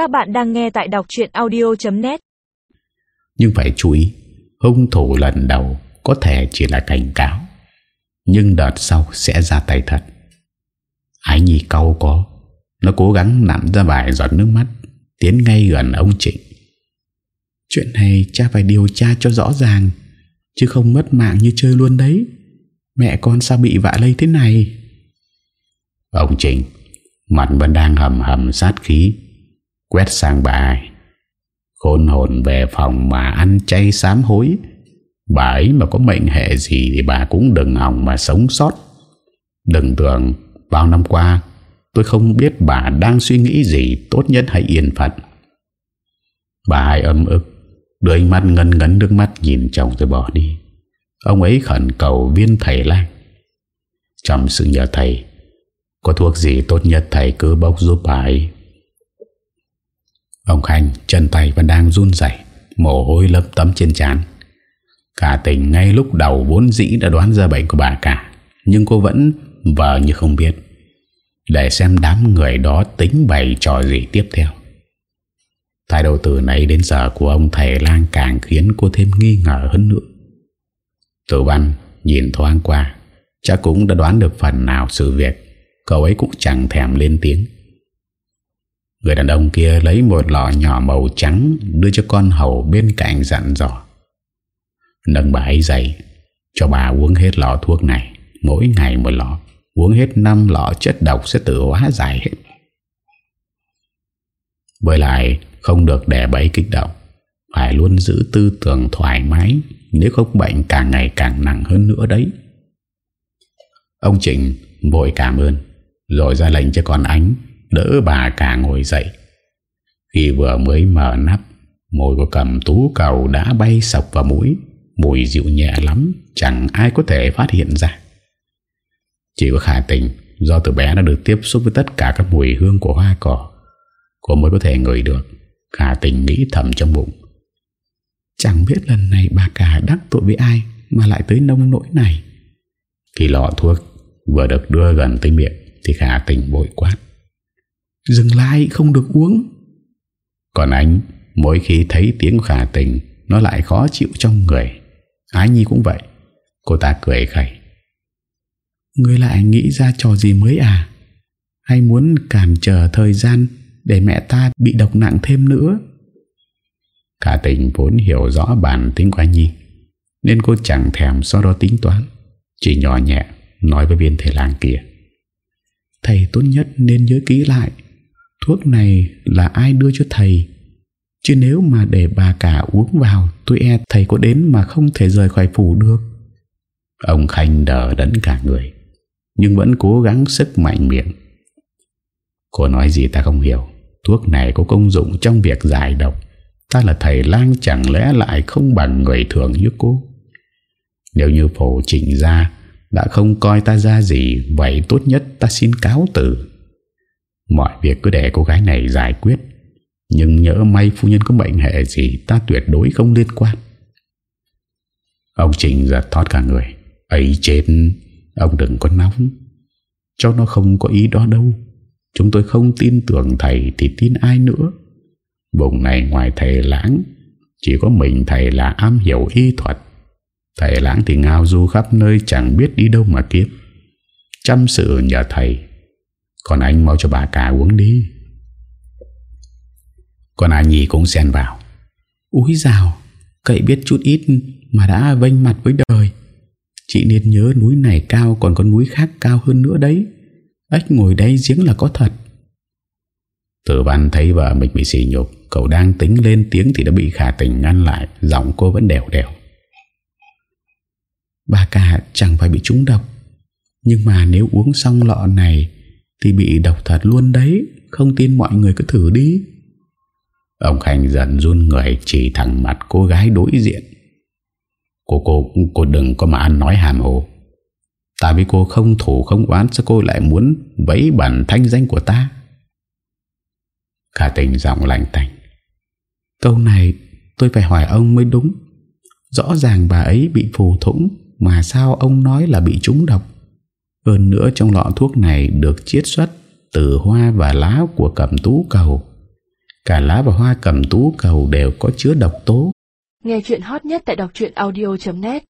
Các bạn đang nghe tại đọc chuyện audio.net Nhưng phải chú ý, Hung thủ lần đầu Có thể chỉ là cảnh cáo, Nhưng đợt sau sẽ ra tay thật. Ái nhi cau có, Nó cố gắng nặn ra vài giọt nước mắt, Tiến ngay gần ông Trịnh. Chuyện này cha phải điều tra cho rõ ràng, Chứ không mất mạng như chơi luôn đấy. Mẹ con sao bị vạ lây thế này? Ông Trịnh, Mặt vẫn đang hầm hầm sát khí Quét sang bà Khôn hồn về phòng mà ăn chay sám hối. Bà ấy mà có mệnh hệ gì Thì bà cũng đừng hỏng mà sống sót. Đừng tưởng Bao năm qua, Tôi không biết bà đang suy nghĩ gì Tốt nhất hãy yên phận. Bà hai âm ức, Đưa ánh mắt ngân ngấn nước mắt nhìn chồng rồi bỏ đi. Ông ấy khẩn cầu viên thầy lang Trong sự nhờ thầy, Có thuốc gì tốt nhất thầy cứ bốc giúp bà ấy? Ông Khanh chân tay vẫn đang run dậy Mồ hôi lấp tấm trên trán. Cả tỉnh ngay lúc đầu vốn dĩ đã đoán ra bệnh của bà cả, Nhưng cô vẫn vờ như không biết. Để xem đám người đó tính bày trò gì tiếp theo. Thái độ từ nãy đến giờ của ông thầy lang càng khiến cô thêm nghi ngờ hơn nữa. Tử văn nhìn thoáng qua, Chắc cũng đã đoán được phần nào sự việc. Cậu ấy cũng chẳng thèm lên tiếng. Người đàn ông kia lấy một lọ nhỏ màu trắng Đưa cho con hầu bên cạnh dặn dò. Nâng bà ấy dậy, Cho bà uống hết lọ thuốc này. Mỗi ngày một lọ, Uống hết 5 lọ chất độc sẽ tự hóa giải hết. Với lại, không được để bấy kích động, Phải luôn giữ tư tưởng thoải mái, Nếu không bệnh càng ngày càng nặng hơn nữa đấy. Ông Trịnh vội cảm ơn, Rồi ra lệnh cho con ánh Đỡ bà cả ngồi dậy. Khi vừa mới mở nắp Môi của cầm tú cầu đã bay sọc vào mũi, Mùi dịu nhẹ lắm, Chẳng ai có thể phát hiện ra. Chỉ có khả tình, Do từ bé đã được tiếp xúc với tất cả các mùi hương của hoa cỏ, Cô mới có thể ngửi được. Khả tình nghĩ thầm trong bụng. Chẳng biết lần này bà cả đắc tội với ai Mà lại tới nông nỗi này. Khi lọ thuốc vừa được đưa gần tới miệng Thì khả tình bội quát. Dừng lại không được uống. Còn anh Mỗi khi thấy tiếng khả tình Nó lại khó chịu trong người. Ái Nhi cũng vậy. Cô ta cười khẩy. Ngươi lại nghĩ ra trò gì mới à? Hay muốn cản trở thời gian Để mẹ ta bị độc nặng thêm nữa? Cả tình vốn hiểu rõ bản tính của anh Nhi Nên cô chẳng thèm sau đó tính toán Chỉ nhỏ nhẹ Nói với viên thầy làng kia. Thầy tốt nhất nên nhớ kỹ lại Thuốc này là ai đưa cho thầy? Chứ nếu mà để bà cả uống vào, Tôi e thầy có đến mà không thể rời khỏi phủ được. Ông Khanh đờ đẫn cả người, Nhưng vẫn cố gắng sức mạnh miệng. Cô nói gì ta không hiểu. Thuốc này có công dụng trong việc giải độc. Ta là thầy lang chẳng lẽ lại không bằng người thường như cô? Nếu như phổ chỉnh ra Đã không coi ta ra gì, Vậy tốt nhất ta xin cáo từ. Mọi việc cứ để cô gái này giải quyết. Nhưng nhớ may phu nhân có bệnh hệ gì, Ta tuyệt đối không liên quan. Ông Trình giật thoát cả người. Ấy chết, Ông đừng có nóng. Cho nó không có ý đó đâu. Chúng tôi không tin tưởng thầy Thì tin ai nữa. Vùng này ngoài thầy lãng, Chỉ có mình thầy là am hiểu y thuật. Thầy lãng thì ngao du khắp nơi, Chẳng biết đi đâu mà kiếm. Chăm sự nhờ thầy còn anh mau cho bà cả uống đi. Còn anh nhì cũng xen vào. Úi dào, Cậy biết chút ít mà đã vênh mặt với đời. Chị nên nhớ núi này cao Còn có núi khác cao hơn nữa đấy. Ếch ngồi đây giếng là có thật. Tử văn thấy vợ mình bị xỉ nhục, Cậu đang tính lên tiếng Thì đã bị khả tình ngăn lại, Giọng cô vẫn đều đều. Bà cả chẳng phải bị trúng độc, Nhưng mà nếu uống xong lọ này thì bị độc thật luôn đấy, Không tin mọi người cứ thử đi. Ông Khanh dần run người, Chỉ thẳng mặt cô gái đối diện. Cô cô cô đừng có mà ăn nói hàm hồ. Ta với cô không thủ, không oán, Sao cô lại muốn vấy bẩn thanh danh của ta? Khả tình giọng lạnh tành Câu này tôi phải hỏi ông mới đúng. Rõ ràng bà ấy bị phù thủng, Mà sao ông nói là bị trúng độc? Hơn nữa trong lọ thuốc này Được chiết xuất từ hoa và lá của cẩm tú cầu. Cả lá và hoa cẩm tú cầu đều có chứa độc tố. Nghe chuyện hot nhất tại đọc audio.net